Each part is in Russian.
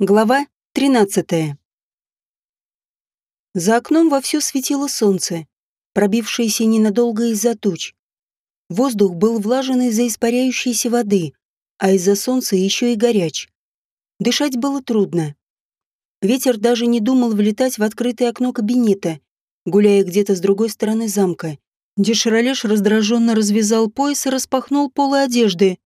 Глава 13. За окном вовсю светило солнце, пробившееся ненадолго из-за туч. Воздух был влажен из-за испаряющейся воды, а из-за солнца еще и горяч. Дышать было трудно. Ветер даже не думал влетать в открытое окно кабинета, гуляя где-то с другой стороны замка. Деширалеш раздраженно развязал пояс и распахнул полы одежды.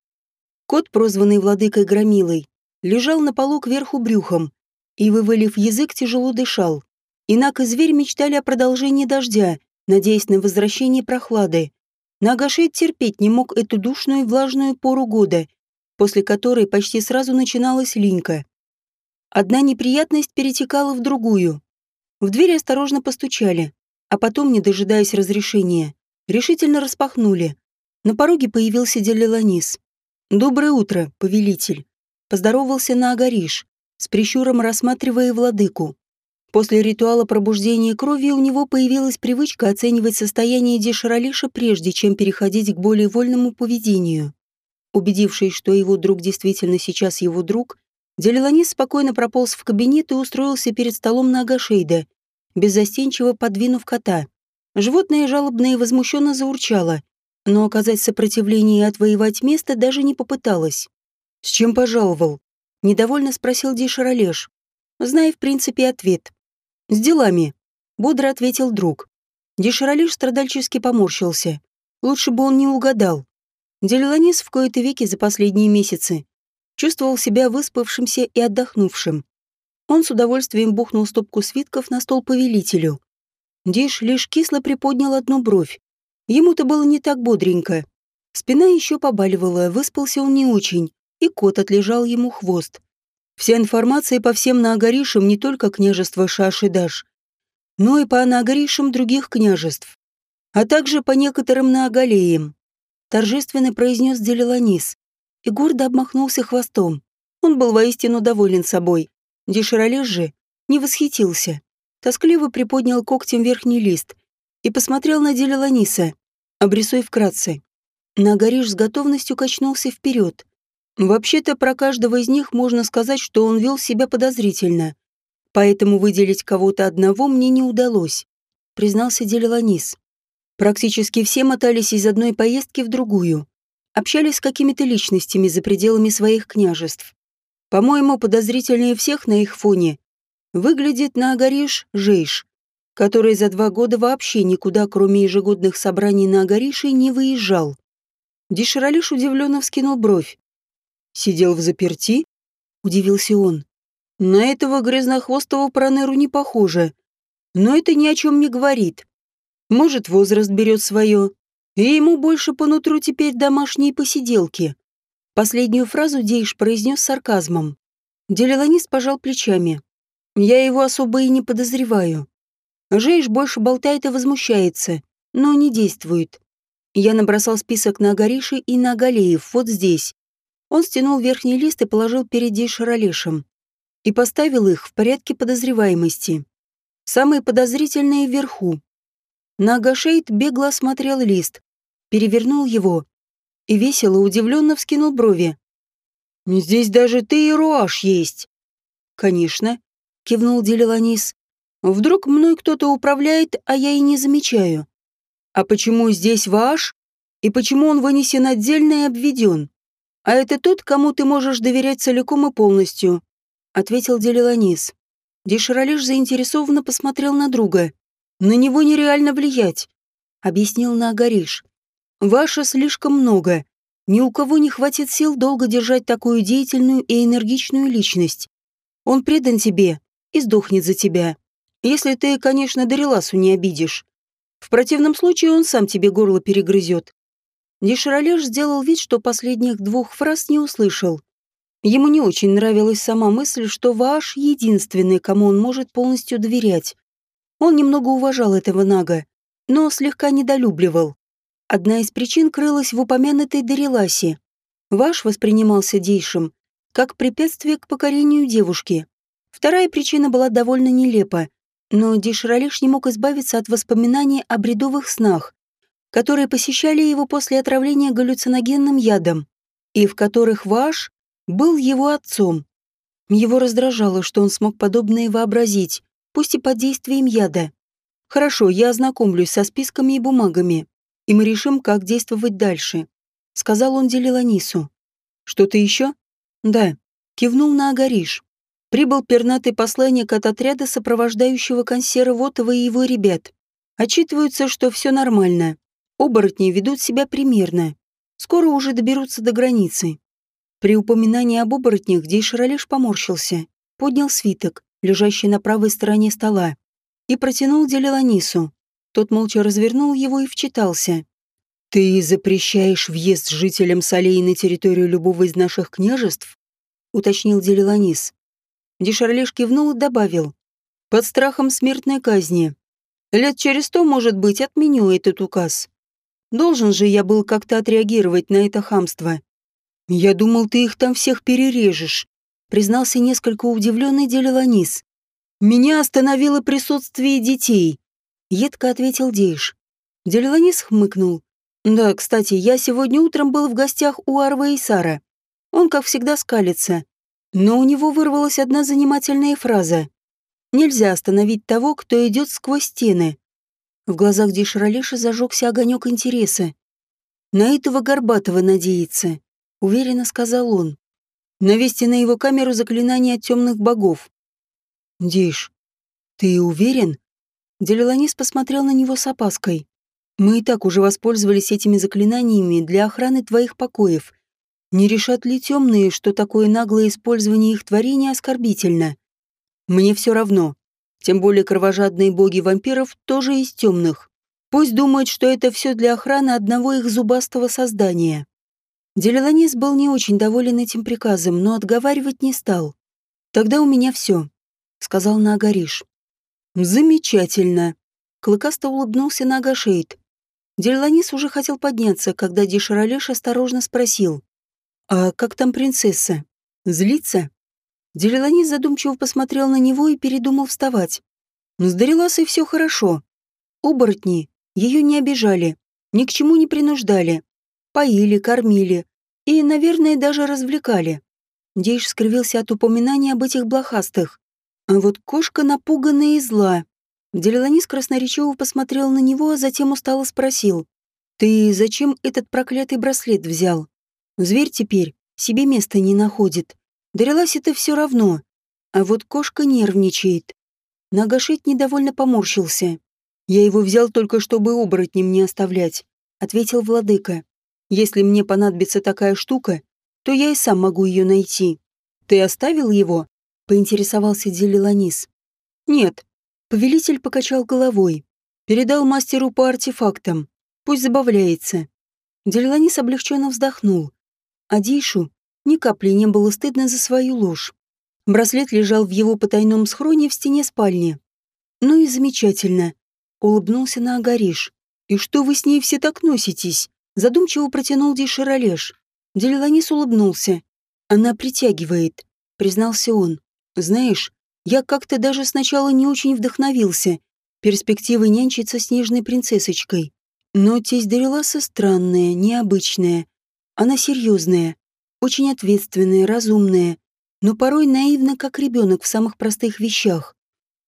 Кот, прозванный владыкой Громилой, лежал на полу кверху брюхом и, вывалив язык, тяжело дышал. Инак и зверь мечтали о продолжении дождя, надеясь на возвращение прохлады. Нагашейд терпеть не мог эту душную и влажную пору года, после которой почти сразу начиналась линька. Одна неприятность перетекала в другую. В дверь осторожно постучали, а потом, не дожидаясь разрешения, решительно распахнули. На пороге появился Делиланис. «Доброе утро, повелитель» поздоровался на Агариш, с прищуром рассматривая владыку. После ритуала пробуждения крови у него появилась привычка оценивать состояние Деширалиша прежде, чем переходить к более вольному поведению. Убедившись, что его друг действительно сейчас его друг, Делиланис спокойно прополз в кабинет и устроился перед столом на Агашейда, беззастенчиво подвинув кота. Животное жалобно и возмущенно заурчало, но оказать сопротивление и отвоевать место даже не попыталось. «С чем пожаловал?» — недовольно спросил Дишаролеш, зная в принципе ответ. «С делами», — бодро ответил друг. Дишаролеш страдальчески поморщился. Лучше бы он не угадал. Делиланис в кои-то веки за последние месяцы чувствовал себя выспавшимся и отдохнувшим. Он с удовольствием бухнул стопку свитков на стол повелителю. Диш лишь кисло приподнял одну бровь. Ему-то было не так бодренько. Спина еще побаливала, выспался он не очень, и кот отлежал ему хвост. Вся информация по всем Наагаришам не только княжества Шашидаш, но и по Наагаришам других княжеств, а также по некоторым Наагалеям. Торжественно произнес Делиланис и гордо обмахнулся хвостом. Он был воистину доволен собой. Деширалеш же не восхитился. Тоскливо приподнял когтем верхний лист и посмотрел на Делиланиса, обрисуя вкратце. Нагариш с готовностью качнулся вперед, Вообще-то про каждого из них можно сказать, что он вел себя подозрительно. Поэтому выделить кого-то одного мне не удалось, признался Делиланис. Практически все мотались из одной поездки в другую. Общались с какими-то личностями за пределами своих княжеств. По-моему, подозрительнее всех на их фоне выглядит на Агариш Жейш, который за два года вообще никуда, кроме ежегодных собраний на Агарише, не выезжал. Диширалиш удивленно вскинул бровь. Сидел в заперти? Удивился он. На этого грязнохвостого пронеру не похоже. Но это ни о чем не говорит. Может, возраст берет свое, и ему больше по нутру теперь домашние посиделки. Последнюю фразу Дейш произнес сарказмом. Делиланис пожал плечами. Я его особо и не подозреваю. Жейш больше болтает и возмущается, но не действует. Я набросал список на Агариши и на Агалеев вот здесь. Он стянул верхний лист и положил перед Дейшаролешем. И поставил их в порядке подозреваемости. Самые подозрительные вверху. Нагашейд бегло осмотрел лист, перевернул его и весело, удивленно вскинул брови. «Здесь даже ты и Руаш есть». «Конечно», — кивнул Делиланис. «Вдруг мной кто-то управляет, а я и не замечаю. А почему здесь Ваш? И почему он вынесен отдельно и обведен?» «А это тот, кому ты можешь доверять целиком и полностью», — ответил Делиланис. Деширалиш заинтересованно посмотрел на друга. «На него нереально влиять», — объяснил Нагариш. «Ваша слишком много. Ни у кого не хватит сил долго держать такую деятельную и энергичную личность. Он предан тебе и сдохнет за тебя. Если ты, конечно, Дариласу не обидишь. В противном случае он сам тебе горло перегрызет. Деширалеш сделал вид, что последних двух фраз не услышал. Ему не очень нравилась сама мысль, что Ваш единственный, кому он может полностью доверять. Он немного уважал этого Нага, но слегка недолюбливал. Одна из причин крылась в упомянутой Дариласе. Ваш воспринимался Дейшем как препятствие к покорению девушки. Вторая причина была довольно нелепа, но Дишралиш не мог избавиться от воспоминаний о бредовых снах, которые посещали его после отравления галлюциногенным ядом, и в которых Ваш был его отцом. Его раздражало, что он смог подобное вообразить, пусть и под действием яда. «Хорошо, я ознакомлюсь со списками и бумагами, и мы решим, как действовать дальше», — сказал он Делиланису. «Что-то еще?» «Да», — кивнул на Агариш. Прибыл пернатый посланник от отряда, сопровождающего консера и его ребят. Отчитываются, что все нормально. Оборотни ведут себя примерно. Скоро уже доберутся до границы. При упоминании об оборотнях Дейшаролеш поморщился, поднял свиток, лежащий на правой стороне стола, и протянул Делеланису. Тот молча развернул его и вчитался. «Ты запрещаешь въезд жителям Солей на территорию любого из наших княжеств?» — уточнил Делеланис. Дешарлеш кивнул и добавил. «Под страхом смертной казни. Лет через сто, может быть, отменю этот указ. Должен же я был как-то отреагировать на это хамство. «Я думал, ты их там всех перережешь», — признался несколько удивленный Делеланис. «Меня остановило присутствие детей», — едко ответил Дейш. Делеланис хмыкнул. «Да, кстати, я сегодня утром был в гостях у Арва и Сара. Он, как всегда, скалится. Но у него вырвалась одна занимательная фраза. «Нельзя остановить того, кто идет сквозь стены». В глазах Дишралиша зажегся огонек интереса. На этого Горбатого надеется уверенно сказал он. Навести на его камеру заклинание от темных богов. Диш, ты уверен? Делиланис посмотрел на него с опаской. Мы и так уже воспользовались этими заклинаниями для охраны твоих покоев. Не решат ли темные, что такое наглое использование их творения оскорбительно? Мне все равно. Тем более кровожадные боги вампиров тоже из темных. Пусть думают, что это все для охраны одного их зубастого создания. Делеланис был не очень доволен этим приказом, но отговаривать не стал. «Тогда у меня все», — сказал Нагариш. «Замечательно», — Клыкасто улыбнулся Нагашейд. Делеланис уже хотел подняться, когда Дишаралеш осторожно спросил. «А как там принцесса? Злится?» Делеланис задумчиво посмотрел на него и передумал вставать. «С Дариласой все хорошо. Оборотни ее не обижали, ни к чему не принуждали. Поили, кормили, и, наверное, даже развлекали. Дейш скривился от упоминания об этих блохастых. А вот кошка напуганная и зла. Делеланис красноречиво посмотрел на него, а затем устало спросил. «Ты зачем этот проклятый браслет взял? Зверь теперь себе места не находит. Дарилась это все равно. А вот кошка нервничает». Нагашить недовольно поморщился. «Я его взял только, чтобы оборотнем не оставлять», — ответил владыка. Если мне понадобится такая штука, то я и сам могу ее найти. Ты оставил его?» — поинтересовался Делиланис. «Нет». Повелитель покачал головой. Передал мастеру по артефактам. Пусть забавляется. Делиланис облегченно вздохнул. А Дейшу ни капли не было стыдно за свою ложь. Браслет лежал в его потайном схроне в стене спальни. «Ну и замечательно», — улыбнулся на Агариш. «И что вы с ней все так носитесь?» Задумчиво протянул Диширалеш. Делиланис улыбнулся. «Она притягивает», — признался он. «Знаешь, я как-то даже сначала не очень вдохновился перспективой нянчиться с нежной принцессочкой. Но тесть Дариласа странная, необычная. Она серьезная, очень ответственная, разумная, но порой наивна, как ребенок в самых простых вещах.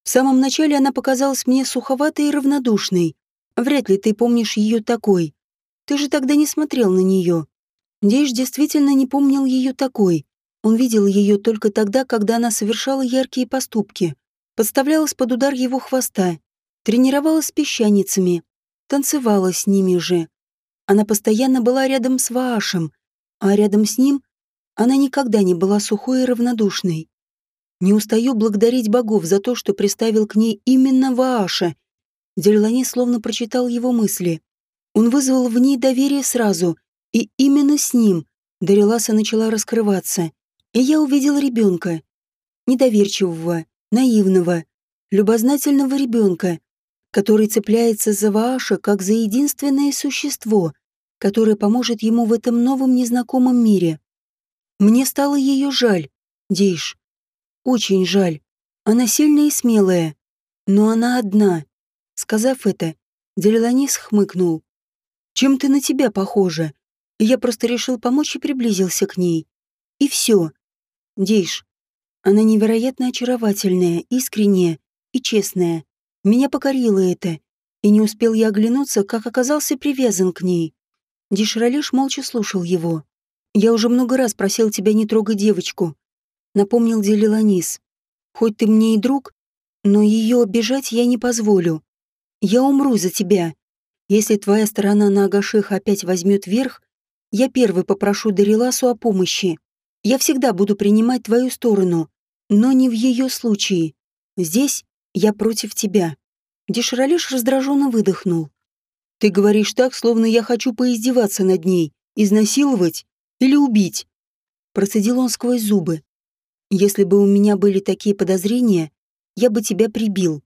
В самом начале она показалась мне суховатой и равнодушной. Вряд ли ты помнишь ее такой. Ты же тогда не смотрел на нее. Дейш действительно не помнил ее такой. Он видел ее только тогда, когда она совершала яркие поступки, подставлялась под удар его хвоста, тренировалась с песчаницами, танцевала с ними же. Она постоянно была рядом с Ваашем, а рядом с ним она никогда не была сухой и равнодушной. Не устаю благодарить богов за то, что приставил к ней именно Вааша. Дельлани словно прочитал его мысли. Он вызвал в ней доверие сразу, и именно с ним Дариласа начала раскрываться. И я увидел ребенка. Недоверчивого, наивного, любознательного ребенка, который цепляется за Вааша как за единственное существо, которое поможет ему в этом новом незнакомом мире. Мне стало ее жаль, Дейш. Очень жаль. Она сильная и смелая. Но она одна. Сказав это, Делиланис хмыкнул. Чем-то на тебя похожа. Я просто решил помочь и приблизился к ней. И все. Дейш, Она невероятно очаровательная, искренняя и честная. Меня покорило это, и не успел я оглянуться, как оказался привязан к ней. Дишралиш молча слушал его. «Я уже много раз просил тебя не трогать девочку», — напомнил Делиланис. «Хоть ты мне и друг, но ее обижать я не позволю. Я умру за тебя. Если твоя сторона на Агашеха опять возьмет верх, я первый попрошу Дариласу о помощи. Я всегда буду принимать твою сторону, но не в ее случае. Здесь я против тебя». Деширалеш раздраженно выдохнул. «Ты говоришь так, словно я хочу поиздеваться над ней, изнасиловать или убить». Процедил он сквозь зубы. «Если бы у меня были такие подозрения, я бы тебя прибил».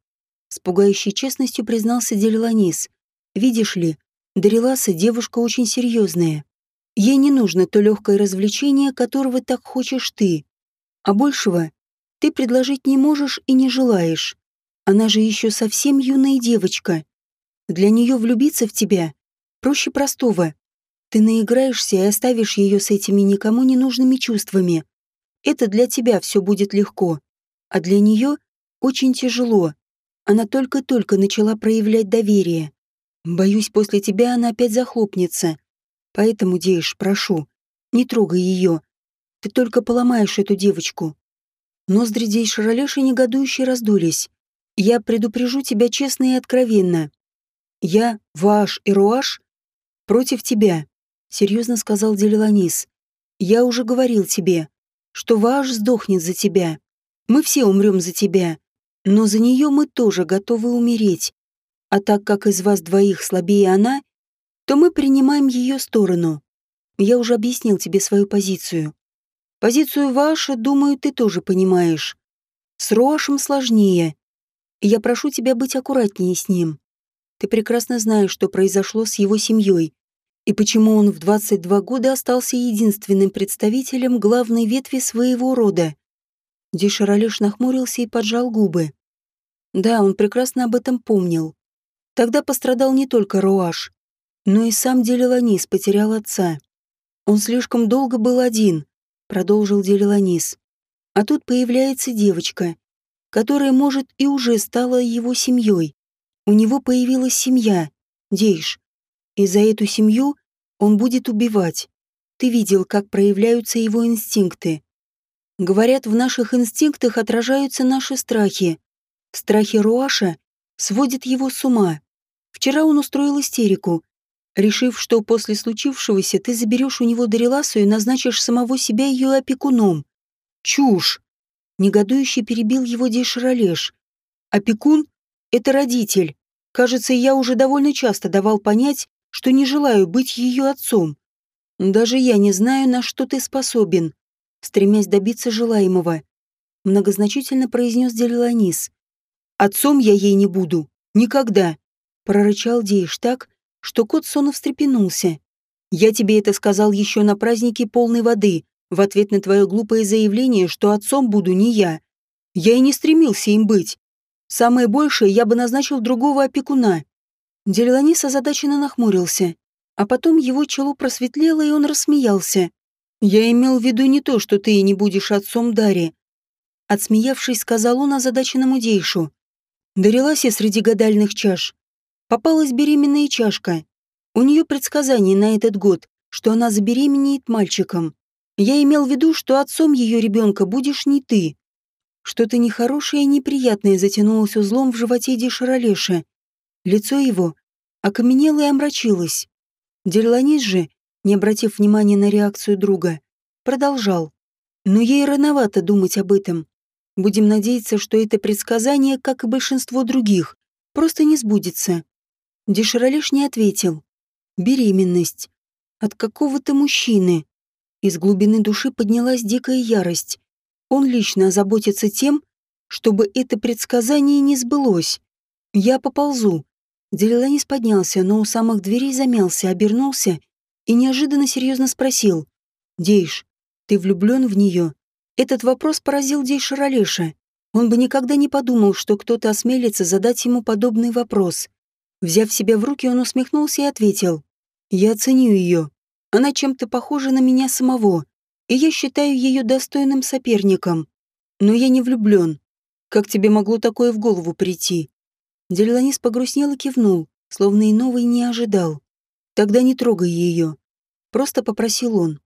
С пугающей честностью признался Делиланис. «Видишь ли, Дариласа девушка очень серьезная. Ей не нужно то легкое развлечение, которого так хочешь ты. А большего ты предложить не можешь и не желаешь. Она же еще совсем юная девочка. Для нее влюбиться в тебя проще простого. Ты наиграешься и оставишь ее с этими никому не нужными чувствами. Это для тебя все будет легко, а для нее очень тяжело. Она только-только начала проявлять доверие. Боюсь, после тебя она опять захлопнется. Поэтому, Дейш, прошу, не трогай ее. Ты только поломаешь эту девочку. Ноздри Дейш Ролеши негодующе раздулись. Я предупрежу тебя честно и откровенно. Я, Ваш и Руаш, против тебя, серьезно сказал Делиланис. Я уже говорил тебе, что Ваш сдохнет за тебя. Мы все умрем за тебя, но за нее мы тоже готовы умереть. А так как из вас двоих слабее она, то мы принимаем ее сторону. Я уже объяснил тебе свою позицию. Позицию вашу, думаю, ты тоже понимаешь. С Роашем сложнее. Я прошу тебя быть аккуратнее с ним. Ты прекрасно знаешь, что произошло с его семьей, и почему он в 22 года остался единственным представителем главной ветви своего рода. Дишаралеш нахмурился и поджал губы. Да, он прекрасно об этом помнил. Тогда пострадал не только Роаш, но и сам Делиланис потерял отца. Он слишком долго был один, продолжил Делиланис. А тут появляется девочка, которая, может, и уже стала его семьей. У него появилась семья, Дейш. И за эту семью он будет убивать. Ты видел, как проявляются его инстинкты. Говорят, в наших инстинктах отражаются наши страхи. Страхи Руаша сводят его с ума. Вчера он устроил истерику, решив, что после случившегося ты заберешь у него Дариласу и назначишь самого себя ее опекуном. Чушь! Негодующе перебил его Дейшаролеш. Опекун — это родитель. Кажется, я уже довольно часто давал понять, что не желаю быть ее отцом. Даже я не знаю, на что ты способен, стремясь добиться желаемого. Многозначительно произнес Делиланис. Отцом я ей не буду. Никогда. Прорычал Дейш так, что кот сонно встрепенулся. «Я тебе это сказал еще на празднике полной воды, в ответ на твое глупое заявление, что отцом буду не я. Я и не стремился им быть. Самое большее я бы назначил другого опекуна». Делиланис озадаченно нахмурился, а потом его чело просветлело, и он рассмеялся. «Я имел в виду не то, что ты и не будешь отцом Дари». Отсмеявшись, сказал он озадаченному Дейшу. Дарилась я среди гадальных чаш. Попалась беременная чашка. У нее предсказание на этот год, что она забеременеет мальчиком. Я имел в виду, что отцом ее ребенка будешь не ты. Что-то нехорошее и неприятное затянулось узлом в животе Дешаролеша. Лицо его окаменело и омрачилось. Дерланис же, не обратив внимания на реакцию друга, продолжал. Но ей рановато думать об этом. Будем надеяться, что это предсказание, как и большинство других, просто не сбудется. Деширалеш не ответил. Беременность. От какого-то мужчины. Из глубины души поднялась дикая ярость. Он лично озаботится тем, чтобы это предсказание не сбылось. Я поползу. Делиланис поднялся, но у самых дверей замялся, обернулся и неожиданно серьезно спросил. «Дейш, ты влюблен в нее?» Этот вопрос поразил Дейша Ролеша. Он бы никогда не подумал, что кто-то осмелится задать ему подобный вопрос. Взяв себя в руки, он усмехнулся и ответил. «Я ценю ее. Она чем-то похожа на меня самого, и я считаю ее достойным соперником. Но я не влюблен. Как тебе могло такое в голову прийти? Делиланис погрустнел и кивнул, словно и новый не ожидал. Тогда не трогай ее. Просто попросил он.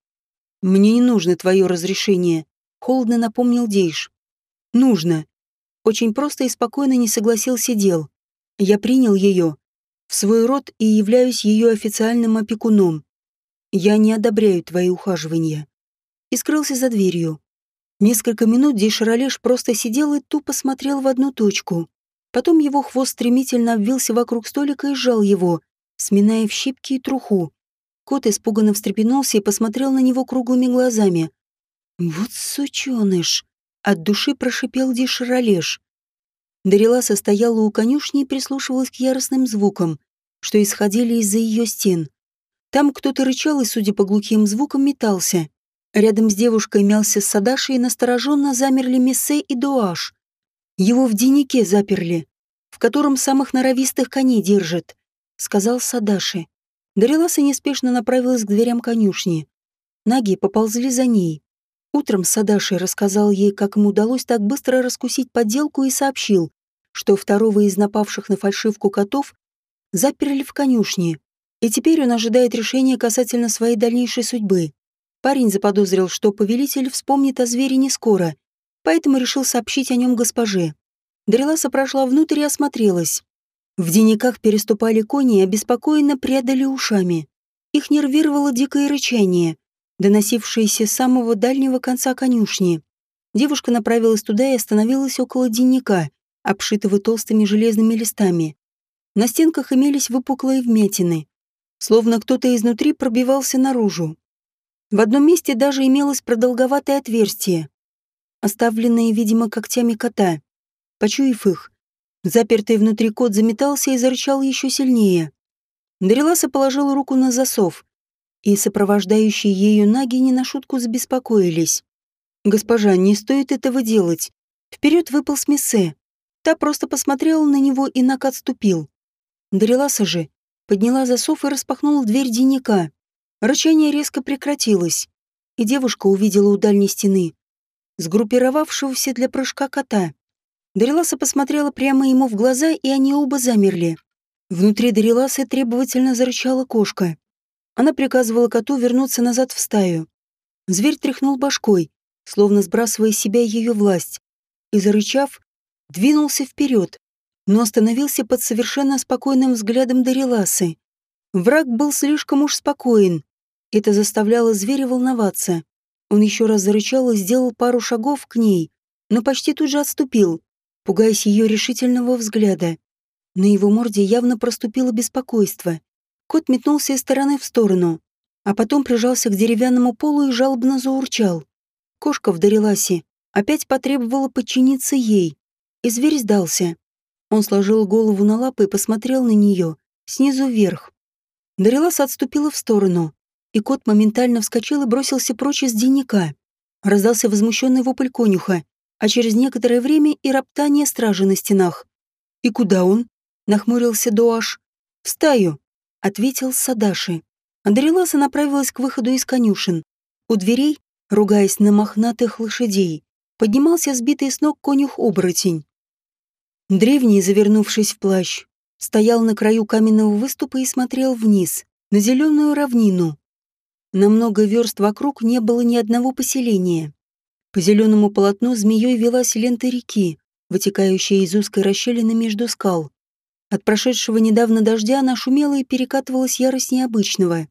Мне не нужно твое разрешение. Холодно напомнил Дейш. Нужно. Очень просто и спокойно не согласился Дел. Я принял ее в свой род и являюсь ее официальным опекуном. Я не одобряю твои ухаживания. И скрылся за дверью. Несколько минут Дейшаролеш просто сидел и тупо смотрел в одну точку. Потом его хвост стремительно обвился вокруг столика и сжал его, сминая в щипки и труху. Кот испуганно встрепенулся и посмотрел на него круглыми глазами. «Вот сучёныш!» — от души прошипел Дишаролеш. Дарила стояла у конюшни и прислушивалась к яростным звукам, что исходили из-за ее стен. Там кто-то рычал и, судя по глухим звукам, метался. Рядом с девушкой мялся Садаши и настороженно замерли Мессе и Дуаш. Его в деннике заперли, в котором самых норовистых коней держат, сказал Садаши. Дариласа неспешно направилась к дверям конюшни. Наги поползли за ней. Утром Садаши рассказал ей, как ему удалось так быстро раскусить подделку и сообщил, что второго из напавших на фальшивку котов заперли в конюшне, и теперь он ожидает решения касательно своей дальнейшей судьбы. Парень заподозрил, что повелитель вспомнит о звере не скоро, поэтому решил сообщить о нем госпоже. Дреласа прошла внутрь и осмотрелась. В денниках переступали кони и обеспокоенно прядали ушами. Их нервировало дикое рычание, доносившееся с самого дальнего конца конюшни. Девушка направилась туда и остановилась около денника, обшитого толстыми железными листами. На стенках имелись выпуклые вмятины, словно кто-то изнутри пробивался наружу. В одном месте даже имелось продолговатое отверстие, оставленные, видимо, когтями кота. Почуяв их, запертый внутри кот заметался и зарычал еще сильнее. Дариласа положила руку на засов, и сопровождающие ею наги не на шутку забеспокоились. «Госпожа, не стоит этого делать. Вперед выпал Смессе. Та просто посмотрела на него, и Нак отступил. Дариласа же подняла засов и распахнула дверь денника. Рычание резко прекратилось, и девушка увидела у дальней стены сгруппировавшегося для прыжка кота. Дариласа посмотрела прямо ему в глаза, и они оба замерли. Внутри Дариласы требовательно зарычала кошка. Она приказывала коту вернуться назад в стаю. Зверь тряхнул башкой, словно сбрасывая с себя ее власть, и, зарычав, двинулся вперед, но остановился под совершенно спокойным взглядом Дариласы. Враг был слишком уж спокоен. Это заставляло зверя волноваться. Он еще раз зарычал и сделал пару шагов к ней, но почти тут же отступил, пугаясь ее решительного взгляда. На его морде явно проступило беспокойство. Кот метнулся из стороны в сторону, а потом прижался к деревянному полу и жалобно заурчал. Кошка в Дариласе опять потребовала подчиниться ей, и зверь сдался. Он сложил голову на лапы и посмотрел на нее снизу вверх. Дарилас отступила в сторону, и кот моментально вскочил и бросился прочь из денника. Раздался возмущенный вопль конюха, а через некоторое время и роптание стражи на стенах. «И куда он?» — нахмурился Дуаш. «В стаю», — ответил Садаши. Андреласа направилась к выходу из конюшен. У дверей, ругаясь на мохнатых лошадей, поднимался сбитый с ног конюх-оборотень. Древний, завернувшись в плащ, стоял на краю каменного выступа и смотрел вниз, на зеленую равнину, на много верст вокруг не было ни одного поселения. По зеленому полотну змеей велась лента реки, вытекающая из узкой расщелины между скал. От прошедшего недавно дождя она шумела и перекатывалась ярость необычного.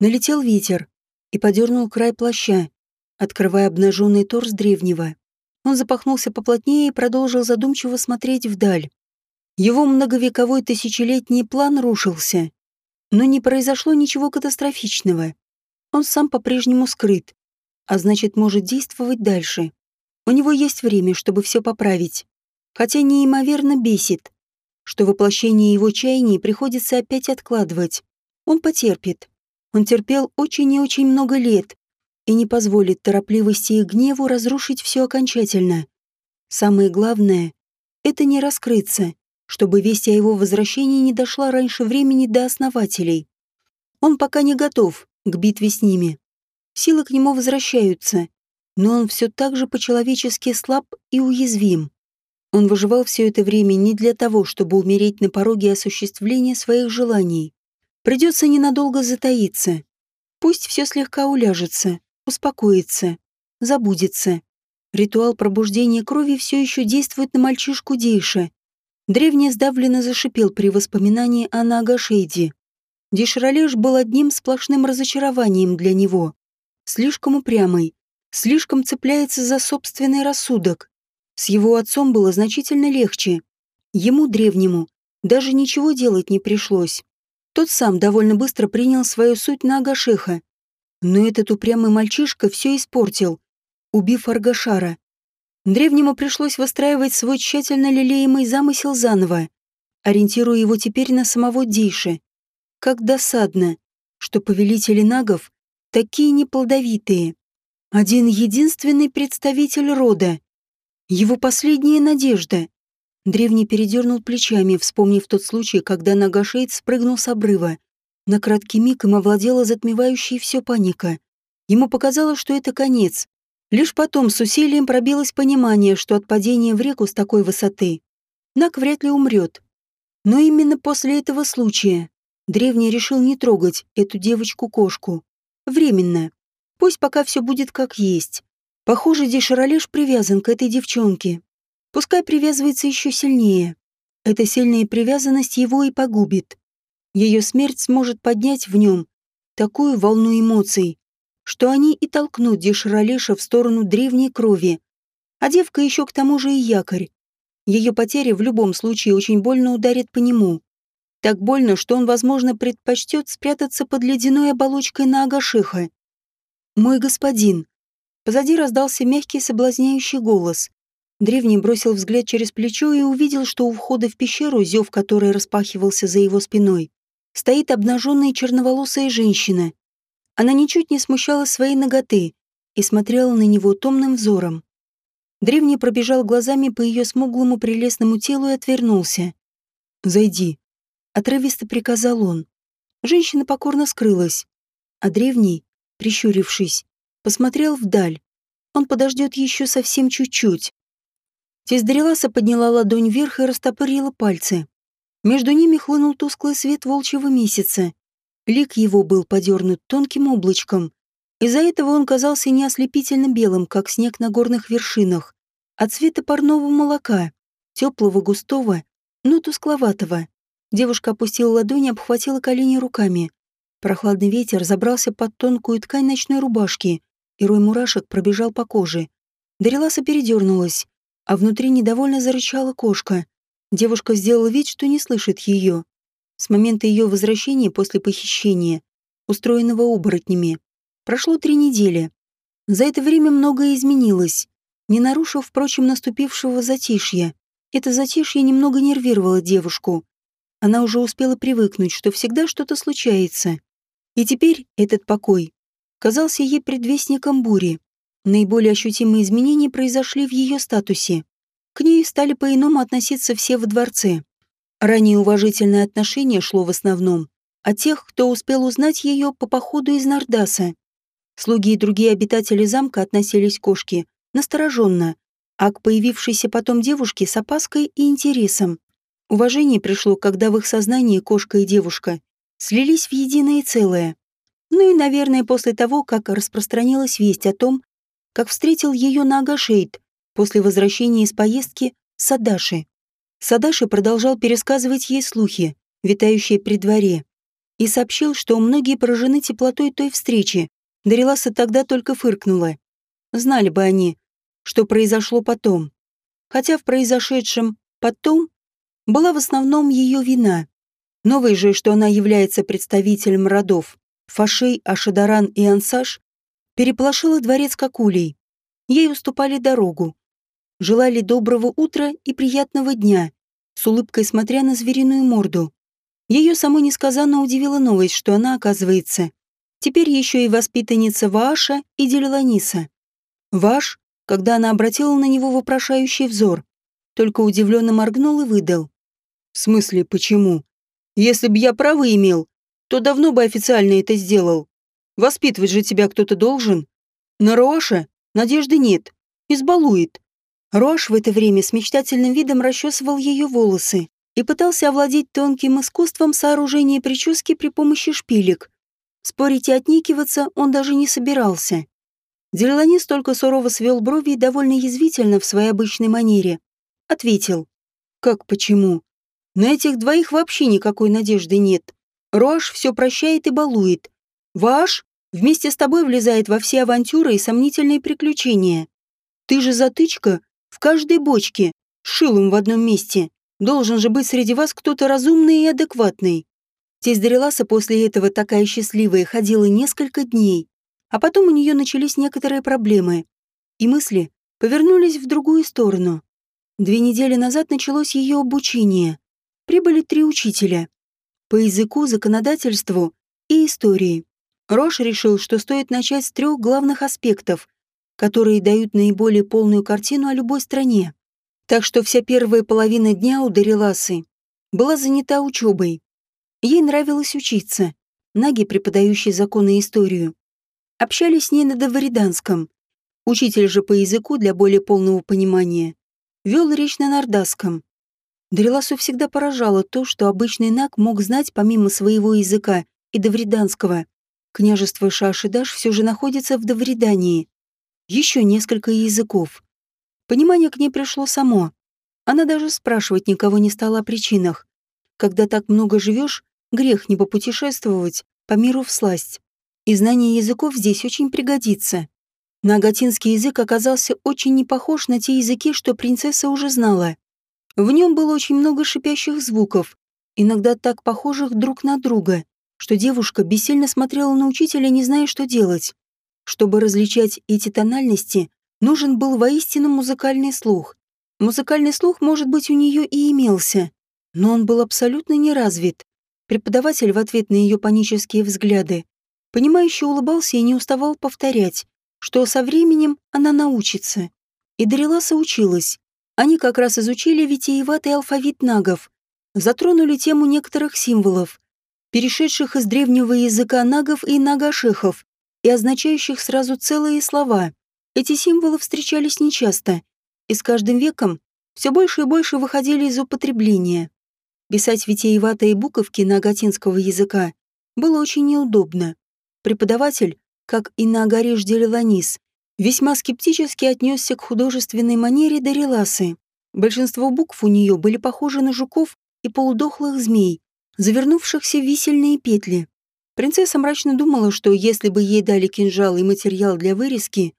Налетел ветер и подернул край плаща, открывая обнаженный торс древнего. Он запахнулся поплотнее и продолжил задумчиво смотреть вдаль. Его многовековой тысячелетний план рушился, но не произошло ничего катастрофичного. Он сам по-прежнему скрыт, а значит, может действовать дальше. У него есть время, чтобы все поправить. Хотя неимоверно бесит, что воплощение его чаяний приходится опять откладывать. Он потерпит. Он терпел очень и очень много лет и не позволит торопливости и гневу разрушить все окончательно. Самое главное — это не раскрыться, чтобы весть о его возвращении не дошла раньше времени до основателей. Он пока не готов, к битве с ними. Силы к нему возвращаются, но он все так же по-человечески слаб и уязвим. Он выживал все это время не для того, чтобы умереть на пороге осуществления своих желаний. Придется ненадолго затаиться. Пусть все слегка уляжется, успокоится, забудется. Ритуал пробуждения крови все еще действует на мальчишку Дейша. Древний сдавленно зашипел при воспоминании о Нагашейде. Дишралеш был одним сплошным разочарованием для него. Слишком упрямый, слишком цепляется за собственный рассудок. С его отцом было значительно легче. Ему, древнему, даже ничего делать не пришлось. Тот сам довольно быстро принял свою суть на Агашеха. Но этот упрямый мальчишка все испортил, убив Аргашара. Древнему пришлось выстраивать свой тщательно лелеемый замысел заново, ориентируя его теперь на самого Дейша. Как досадно, что повелители нагов такие неплодовитые. Один единственный представитель рода. Его последняя надежда. Древний передернул плечами, вспомнив тот случай, когда Нагашейд спрыгнул с обрыва. На краткий миг им овладела затмевающая все паника. Ему показалось, что это конец. Лишь потом с усилием пробилось понимание, что от падения в реку с такой высоты Наг вряд ли умрет. Но именно после этого случая древний решил не трогать эту девочку-кошку. Временно. Пусть пока все будет как есть. Похоже, Деширалеш привязан к этой девчонке. Пускай привязывается еще сильнее. Эта сильная привязанность его и погубит. Ее смерть сможет поднять в нем такую волну эмоций, что они и толкнут Деширалеша в сторону древней крови. А девка еще к тому же и якорь. Ее потеря в любом случае очень больно ударит по нему. Так больно, что он, возможно, предпочтет спрятаться под ледяной оболочкой на Агашиха. «Мой господин», Позади раздался мягкий соблазняющий голос. Древний бросил взгляд через плечо и увидел, что у входа в пещеру, зев которой распахивался за его спиной, стоит обнаженная черноволосая женщина. Она ничуть не смущала своей ноготы и смотрела на него томным взором. Древний пробежал глазами по ее смуглому прелестному телу и отвернулся. «Зайди», — отрывисто приказал он. Женщина покорно скрылась, а древний, прищурившись, посмотрел вдаль. Он подождет еще совсем чуть-чуть. Тездреласа подняла ладонь вверх и растопырила пальцы. Между ними хлынул тусклый свет волчьего месяца. Лик его был подернут тонким облачком. Из-за этого он казался не ослепительно белым, как снег на горных вершинах, а цвета парного молока, теплого, густого, но тускловатого. Девушка опустила ладони и обхватила колени руками. Прохладный ветер забрался под тонкую ткань ночной рубашки, и рой мурашек пробежал по коже. Дариласа передернулась, а внутри недовольно зарычала кошка. Девушка сделала вид, что не слышит ее. С момента ее возвращения после похищения, устроенного оборотнями, прошло три недели. За это время многое изменилось, не нарушив, впрочем, наступившего затишья. Это затишье немного нервировало девушку. Она уже успела привыкнуть, что всегда что-то случается. И теперь этот покой казался ей предвестником бури. Наиболее ощутимые изменения произошли в ее статусе. К ней стали по-иному относиться все во дворце. Ранее уважительное отношение шло в основном от тех, кто успел узнать ее по походу из Нардаса. Слуги и другие обитатели замка относились к кошке настороженно, а к появившейся потом девушке с опаской и интересом. Уважение пришло, когда в их сознании кошка и девушка слились в единое целое. Ну и, наверное, после того, как распространилась весть о том, как встретил ее Нагашейд после возвращения из поездки Садаши. Садаши продолжал пересказывать ей слухи, витающие при дворе, и сообщил, что многие поражены теплотой той встречи. Дариласа тогда только фыркнула. Знали бы они, что произошло потом. Хотя в произошедшем «потом» была в основном ее вина. Новое же, что она является представителем родов, Фашей, Ашадаран и Ансаш переполошила дворец Какулей. Ей уступали дорогу. Желали доброго утра и приятного дня, с улыбкой смотря на звериную морду. Ее самой несказанно удивила новость, что она, оказывается, теперь еще и воспитанница Вааша и Делиланиса. Ваш, когда она обратила на него вопрошающий взор, только удивленно моргнул и выдал. «В смысле, почему? Если б я право имел, то давно бы официально это сделал. Воспитывать же тебя кто-то должен. Нароша, Надежды нет. Избалует. Руаш в это время с мечтательным видом расчесывал ее волосы и пытался овладеть тонким искусством сооружения прически при помощи шпилек. Спорить и отникиваться он даже не собирался. Деланис только сурово свел брови и довольно язвительно в своей обычной манере. Ответил. «Как почему? На этих двоих вообще никакой надежды нет. Руаш все прощает и балует. Ваш вместе с тобой влезает во все авантюры и сомнительные приключения. Ты же затычка в каждой бочке, шилом в одном месте. Должен же быть среди вас кто-то разумный и адекватный. Тесть Дариласа после этого такая счастливая ходила несколько дней, а потом у нее начались некоторые проблемы, и мысли повернулись в другую сторону. Две недели назад началось ее обучение. Прибыли три учителя. По языку, законодательству и истории. Рош решил, что стоит начать с трех главных аспектов, которые дают наиболее полную картину о любой стране. Так что вся первая половина дня у Дариласы была занята учебой. Ей нравилось учиться. Наги, преподающие законы и историю, общались с ней на Давариданском. Учитель же по языку для более полного понимания вел речь на Нардасском. Дариласу всегда поражало то, что обычный наг мог знать помимо своего языка и Давриданского. Княжество Шашидаш все же находится в Давридании. Еще несколько языков. Понимание к ней пришло само. Она даже спрашивать никого не стала о причинах. Когда так много живешь, грех не попутешествовать по миру в сласть. И знание языков здесь очень пригодится. Нагатинский язык оказался очень не похож на те языки, что принцесса уже знала. В нем было очень много шипящих звуков, иногда так похожих друг на друга, что девушка бессильно смотрела на учителя, не зная, что делать. Чтобы различать эти тональности, Нужен был воистину музыкальный слух. Музыкальный слух, может быть, у нее и имелся, но он был абсолютно не развит. Преподаватель в ответ на ее панические взгляды, понимающе улыбался и не уставал повторять, что со временем она научится. И Дариласа училась. Они как раз изучили витиеватый алфавит нагов, затронули тему некоторых символов, перешедших из древнего языка нагов и нагашехов и означающих сразу целые слова. Эти символы встречались нечасто, и с каждым веком все больше и больше выходили из употребления. Писать витиеватые буковки на агатинского языка было очень неудобно. Преподаватель, как и на Агариш Делеланис, весьма скептически отнесся к художественной манере Дариласы. Большинство букв у нее были похожи на жуков и полудохлых змей, завернувшихся в висельные петли. Принцесса мрачно думала, что если бы ей дали кинжал и материал для вырезки,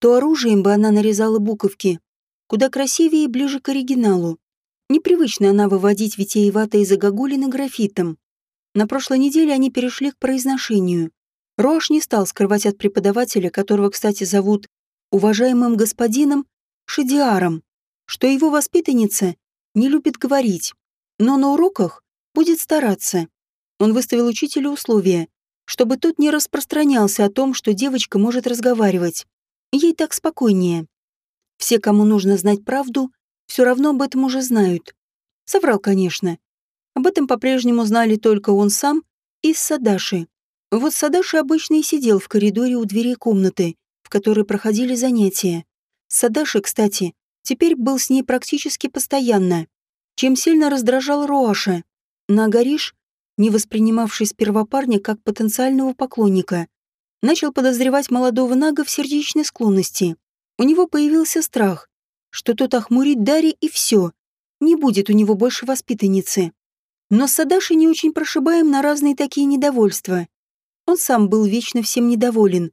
то оружием бы она нарезала буковки. Куда красивее и ближе к оригиналу. Непривычно она выводить витиеватые загогулины графитом. На прошлой неделе они перешли к произношению. Рош не стал скрывать от преподавателя, которого, кстати, зовут уважаемым господином Шидиаром, что его воспитанница не любит говорить, но на уроках будет стараться. Он выставил учителю условия, чтобы тот не распространялся о том, что девочка может разговаривать. Ей так спокойнее. Все, кому нужно знать правду, все равно об этом уже знают. Соврал, конечно. Об этом по-прежнему знали только он сам и Садаши. Вот Садаши обычно и сидел в коридоре у двери комнаты, в которой проходили занятия. Садаши, кстати, теперь был с ней практически постоянно, чем сильно раздражал Роаша. Нагариш, не воспринимавший сперва парня как потенциального поклонника, начал подозревать молодого Нага в сердечной склонности. У него появился страх, что тот охмурит Дарьи и все, не будет у него больше воспитанницы. Но Садаши не очень прошибаем на разные такие недовольства. Он сам был вечно всем недоволен,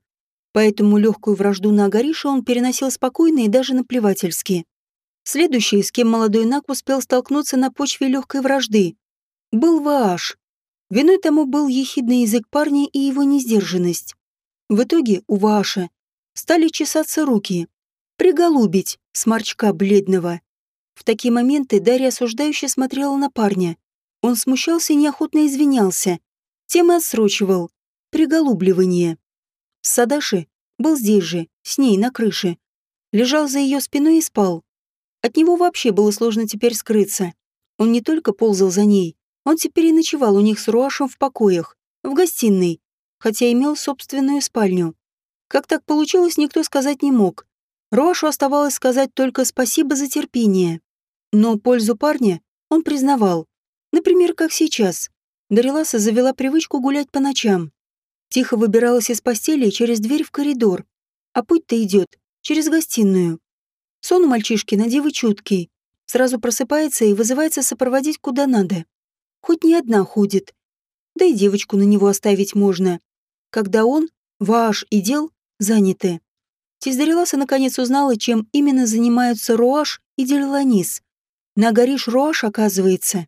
поэтому легкую вражду на Агариша он переносил спокойно и даже наплевательски. Следующий, с кем молодой Наг успел столкнуться на почве легкой вражды, был Вааш. Виной тому был ехидный язык парня и его несдержанность. В итоге у Ваша стали чесаться руки. Приголубить сморчка бледного. В такие моменты Дарья осуждающе смотрела на парня. Он смущался и неохотно извинялся. Тем и отсрочивал. Приголубливание. Садаши был здесь же, с ней на крыше. Лежал за ее спиной и спал. От него вообще было сложно теперь скрыться. Он не только ползал за ней, он теперь и ночевал у них с Руашем в покоях, в гостиной, хотя имел собственную спальню. Как так получилось, никто сказать не мог. Рошу оставалось сказать только спасибо за терпение. Но пользу парня он признавал. Например, как сейчас. Дариласа завела привычку гулять по ночам. Тихо выбиралась из постели через дверь в коридор. А путь-то идет через гостиную. Сон у мальчишки на девы чуткий. Сразу просыпается и вызывается сопроводить куда надо. Хоть не одна ходит. Да и девочку на него оставить можно. Когда он, ваш и дел, заняты. Тиздареласа наконец узнала, чем именно занимаются Руаш и Дельланис. Нагариш Руаш, оказывается,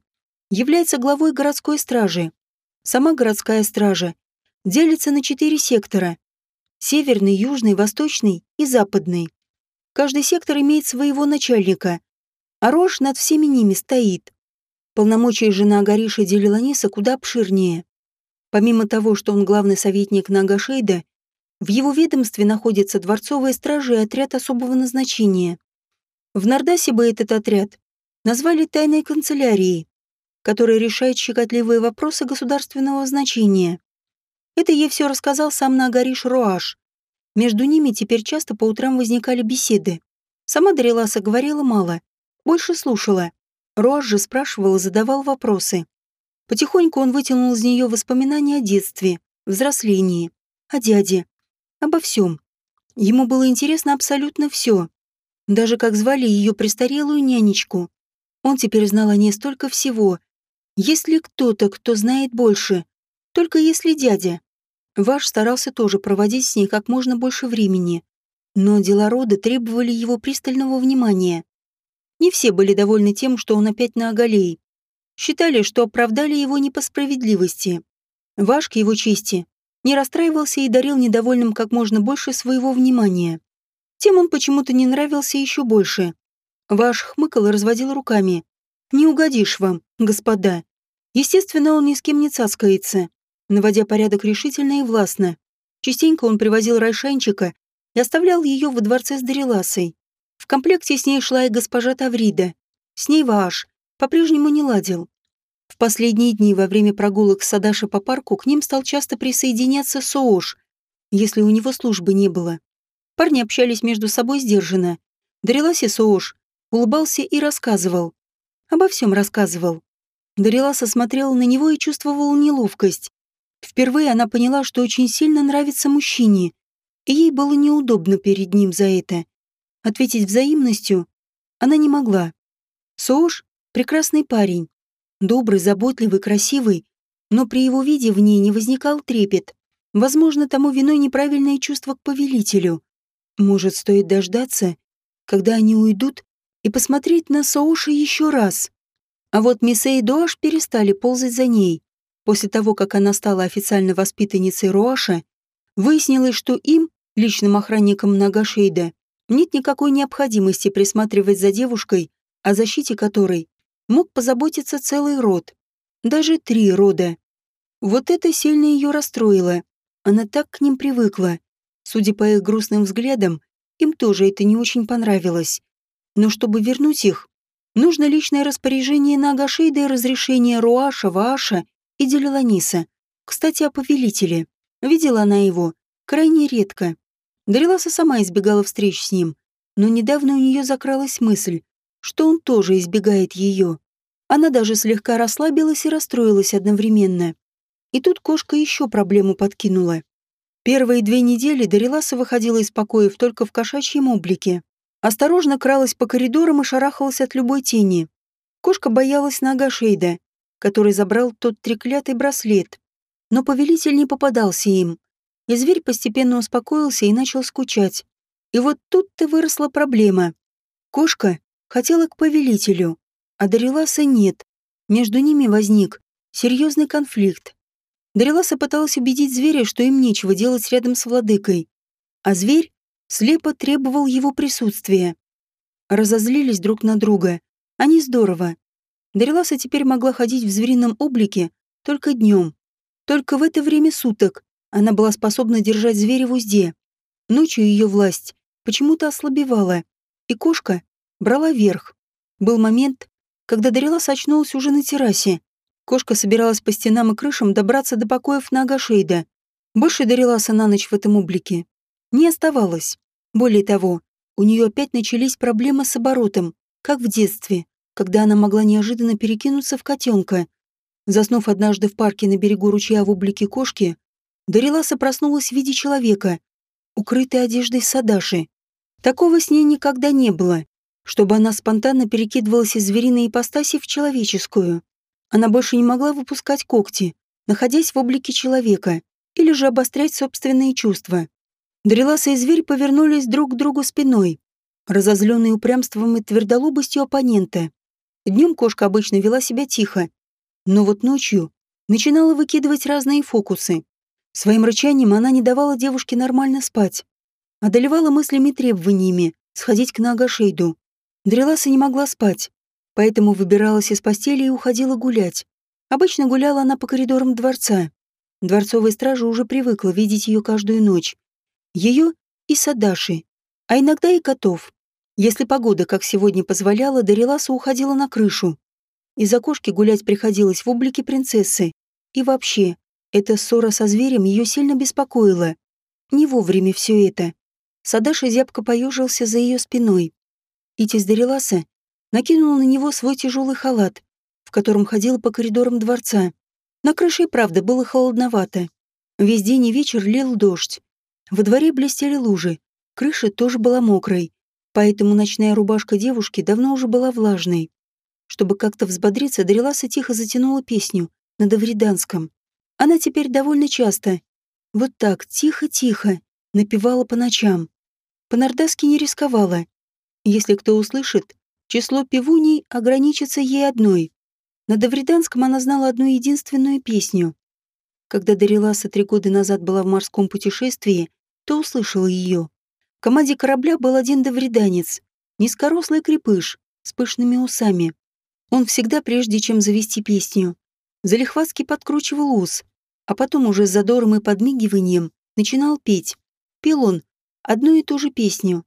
является главой городской стражи. Сама городская стража делится на четыре сектора. Северный, южный, восточный и западный. Каждый сектор имеет своего начальника, а Рош над всеми ними стоит. Полномочия жена Агариша Делиланиса куда обширнее. Помимо того, что он главный советник Нагашейда, в его ведомстве находится дворцовая стража и отряд особого назначения. В Нардасе бы этот отряд назвали тайной канцелярией, которая решает щекотливые вопросы государственного значения. Это ей все рассказал сам Нагариш Руаш. Между ними теперь часто по утрам возникали беседы. Сама Дариласа говорила мало, больше слушала. Руаш же спрашивал и задавал вопросы. Потихоньку он вытянул из нее воспоминания о детстве, взрослении, о дяде, Обо всем. Ему было интересно абсолютно все. Даже как звали ее престарелую нянечку. Он теперь знал о ней столько всего. Есть ли кто-то, кто знает больше? Только если дядя. Ваш старался тоже проводить с ней как можно больше времени. Но дела рода требовали его пристального внимания. Не все были довольны тем, что он опять на оголей. Считали, что оправдали его не по справедливости. Ваш, к его чести, не расстраивался и дарил недовольным как можно больше своего внимания. Тем он почему-то не нравился еще больше. Ваш хмыкал и разводил руками. «Не угодишь вам, господа». Естественно, он ни с кем не цаскается, наводя порядок решительно и властно. Частенько он привозил Райшанчика и оставлял ее во дворце с Дариласой. В комплекте с ней шла и госпожа Таврида. С ней Вааш по-прежнему не ладил. В последние дни во время прогулок Садаши по парку к ним стал часто присоединяться Соош, если у него службы не было. Парни общались между собой сдержанно. Дариласи Соош улыбался и рассказывал. Обо всем рассказывал. Дариласа смотрела на него и чувствовала неловкость. Впервые она поняла, что очень сильно нравится мужчине, и ей было неудобно перед ним за это. Ответить взаимностью она не могла. Соош — прекрасный парень, Добрый, заботливый, красивый, но при его виде в ней не возникал трепет. Возможно, тому виной неправильное чувство к повелителю. Может, стоит дождаться, когда они уйдут, и посмотреть на Соуши еще раз. А вот Миссе и перестали ползать за ней. После того, как она стала официально воспитанницей Роаша, выяснилось, что им, личным охранникам Нагашейда, нет никакой необходимости присматривать за девушкой, о защите которой мог позаботиться целый род. Даже три рода. Вот это сильно ее расстроило. Она так к ним привыкла. Судя по их грустным взглядам, им тоже это не очень понравилось. Но чтобы вернуть их, нужно личное распоряжение на Агашейда и разрешение Руаша, Вааша и Делиланиса. Кстати, о повелителе. Видела она его крайне редко. Дариласа сама избегала встреч с ним, но недавно у нее закралась мысль, что он тоже избегает ее. Она даже слегка расслабилась и расстроилась одновременно. И тут кошка еще проблему подкинула. Первые две недели Дариласа выходила из покоев только в кошачьем облике. Осторожно кралась по коридорам и шарахалась от любой тени. Кошка боялась нога Шейда, который забрал тот треклятый браслет. Но повелитель не попадался им. И зверь постепенно успокоился и начал скучать. И вот тут-то выросла проблема. Кошка хотела к повелителю, а Дариласа нет. Между ними возник серьезный конфликт. Дариласа пыталась убедить зверя, что им нечего делать рядом с владыкой, а зверь слепо требовал его присутствия. Разозлились друг на друга. Они здорово. Дариласа теперь могла ходить в зверином облике только днем. Только в это время суток она была способна держать зверя в узде. Ночью ее власть почему-то ослабевала, и кошка брала верх. Был момент, когда Дарила очнулась уже на террасе. Кошка собиралась по стенам и крышам добраться до покоев на Агашейда. Больше Дариласа на ночь в этом облике не оставалось. Более того, у нее опять начались проблемы с оборотом, как в детстве, когда она могла неожиданно перекинуться в котенка. Заснув однажды в парке на берегу ручья в облике кошки, Дариласа проснулась в виде человека, укрытой одеждой Садаши. Такого с ней никогда не было, чтобы она спонтанно перекидывалась из звериной ипостаси в человеческую. Она больше не могла выпускать когти, находясь в облике человека, или же обострять собственные чувства. Дариласа и зверь повернулись друг к другу спиной, разозленные упрямством и твердолобостью оппонента. Днем кошка обычно вела себя тихо, но вот ночью начинала выкидывать разные фокусы. Своим рычанием она не давала девушке нормально спать. Одолевала мыслями требованиями сходить к Нагашейду. Дреласа не могла спать, поэтому выбиралась из постели и уходила гулять. Обычно гуляла она по коридорам дворца. Дворцовая стража уже привыкла видеть ее каждую ночь. Ее и Садаши, а иногда и котов. Если погода, как сегодня, позволяла, Дариласа уходила на крышу. Из окошки гулять приходилось в облике принцессы. И вообще, эта ссора со зверем ее сильно беспокоила. Не вовремя все это. Садаша зябко поежился за ее спиной. Итис Дариласа накинул на него свой тяжелый халат, в котором ходила по коридорам дворца. На крыше правда было холодновато. Весь день и вечер лил дождь. Во дворе блестели лужи. Крыша тоже была мокрой, поэтому ночная рубашка девушки давно уже была влажной. Чтобы как-то взбодриться, Дариласа тихо затянула песню на давриданском. Она теперь довольно часто, вот так, тихо-тихо, напевала по ночам. По-нордаски не рисковала. Если кто услышит, число певуней ограничится ей одной. На Давриданском она знала одну единственную песню. Когда Дариласа три года назад была в морском путешествии, то услышала ее. В команде корабля был один давриданец, низкорослый крепыш, с пышными усами. Он всегда, прежде чем завести песню, залихватски подкручивал ус, а потом уже с задором и подмигиванием начинал петь. Пел он одну и ту же песню.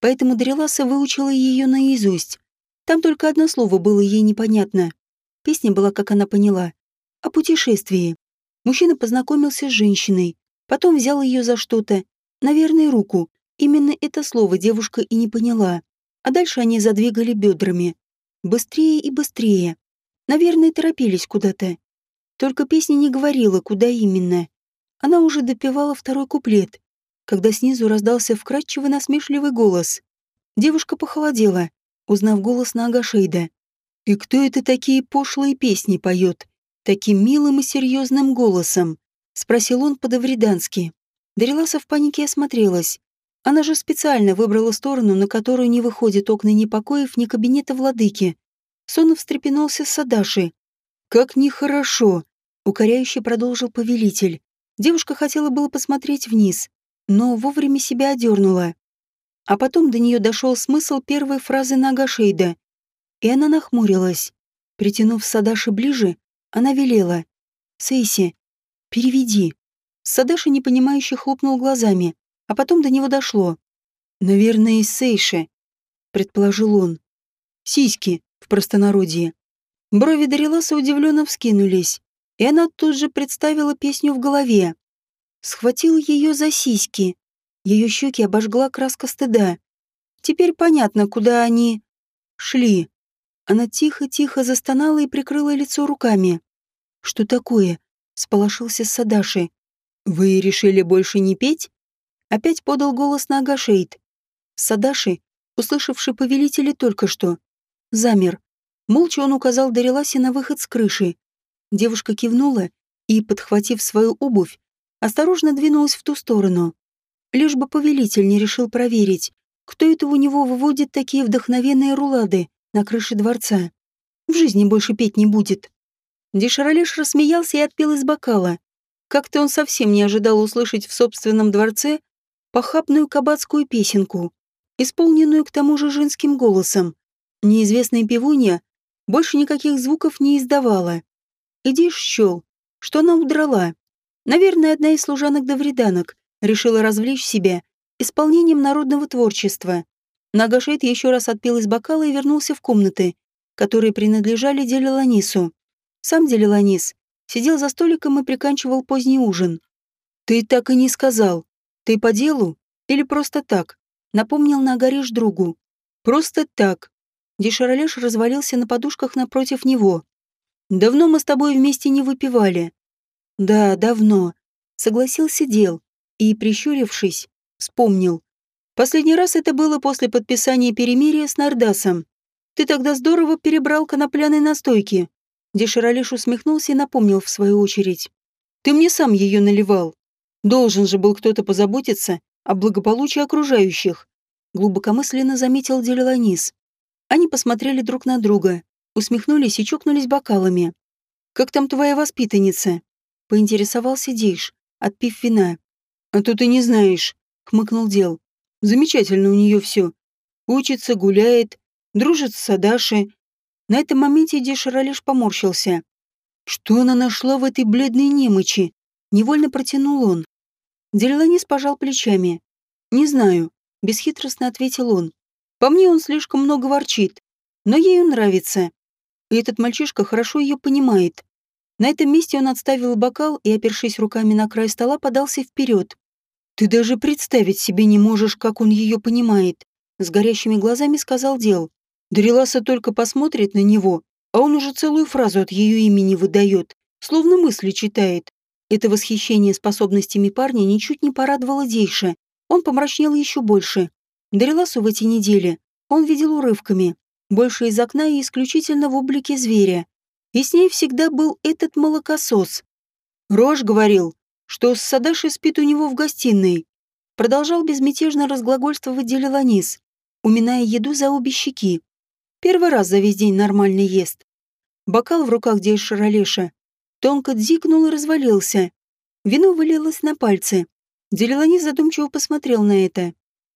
Поэтому Дреласа выучила ее наизусть. Там только одно слово было ей непонятно. Песня была, как она поняла, о путешествии. Мужчина познакомился с женщиной, потом взял ее за что-то, наверное, руку. Именно это слово девушка и не поняла. А дальше они задвигали бедрами. Быстрее и быстрее. Наверное, торопились куда-то. Только песня не говорила, куда именно. Она уже допевала второй куплет, когда снизу раздался вкрадчивый насмешливый голос. Девушка похолодела, узнав голос на Агашейда. «И кто это такие пошлые песни поет? Таким милым и серьезным голосом?» — спросил он по-давридански. Дариласа в панике осмотрелась. Она же специально выбрала сторону, на которую не выходят окна ни покоев, ни кабинета владыки. Сонов встрепенулся с Садаши. «Как нехорошо!» Укоряюще продолжил повелитель. Девушка хотела было посмотреть вниз, но вовремя себя одернула. А потом до нее дошел смысл первой фразы Нагашейда, и она нахмурилась. Притянув Садаши ближе, она велела. «Сейси, переведи». Садаши непонимающе хлопнул глазами, а потом до него дошло. «Наверное, из Сейши», — предположил он. «Сиськи» в простонародье. Брови Дариласа удивленно вскинулись и она тут же представила песню в голове. Схватил ее за сиськи. Ее щеки обожгла краска стыда. Теперь понятно, куда они шли. Она тихо-тихо застонала и прикрыла лицо руками. «Что такое?» — сполошился Садаши. «Вы решили больше не петь?» Опять подал голос на Агашейд. Садаши, услышавший повелителя только что, замер. Молча он указал Дариласе на выход с крыши. Девушка кивнула и, подхватив свою обувь, осторожно двинулась в ту сторону. Лишь бы повелитель не решил проверить, кто это у него выводит такие вдохновенные рулады на крыше дворца. В жизни больше петь не будет. Деширалеш рассмеялся и отпил из бокала. Как-то он совсем не ожидал услышать в собственном дворце похабную кабацкую песенку, исполненную к тому же женским голосом. Неизвестная певунья больше никаких звуков не издавала. Иди счел, что она удрала. Наверное, одна из служанок-давриданок решила развлечь себя исполнением народного творчества. Нагашет еще раз отпил из бокала и вернулся в комнаты, которые принадлежали Делеланису. Сам Делеланис сидел за столиком и приканчивал поздний ужин. «Ты так и не сказал. Ты по делу Или просто так? Напомнил Нагариш другу. Просто так. Дешаролеш развалился на подушках напротив него. Давно мы с тобой вместе не выпивали. Да, давно. Согласился Дел и, прищурившись, вспомнил. Последний раз это было после подписания перемирия с Нардасом. Ты тогда здорово перебрал конопляной настойки. Деширалиш усмехнулся и напомнил в свою очередь. Ты мне сам ее наливал. Должен же был кто-то позаботиться о благополучии окружающих. Глубокомысленно заметил Делеланис. Они посмотрели друг на друга, усмехнулись и чокнулись бокалами. «Как там твоя воспитанница?» — поинтересовался Дейш, отпив вина. «А то ты не знаешь», — хмыкнул Дел. «Замечательно у нее все. Учится, гуляет, дружит с Садаши». На этом моменте Дешера лишь поморщился. Что она нашла в этой бледной немочи? Невольно протянул он. Делиланис пожал плечами. «Не знаю», — бесхитростно ответил он. «По мне он слишком много ворчит, но ей нравится. И этот мальчишка хорошо ее понимает. На этом месте он отставил бокал и, опершись руками на край стола, подался вперед. «Ты даже представить себе не можешь, как он ее понимает», — с горящими глазами сказал Дел. Дариласа только посмотрит на него, а он уже целую фразу от ее имени выдает, словно мысли читает. Это восхищение способностями парня ничуть не порадовало Дейша. Он помрачнел еще больше. Дариласу в эти недели он видел урывками, больше из окна и исключительно в облике зверя. И с ней всегда был этот молокосос. Рож говорил, что с Садашей спит у него в гостиной. Продолжал безмятежно разглагольствовать Делиланис, уминая еду за обе щеки. Первый раз за весь день нормально ест. Бокал в руках Дейшаролеша тонко дзикнул и развалился. Вино вылилось на пальцы. Делиланис задумчиво посмотрел на это.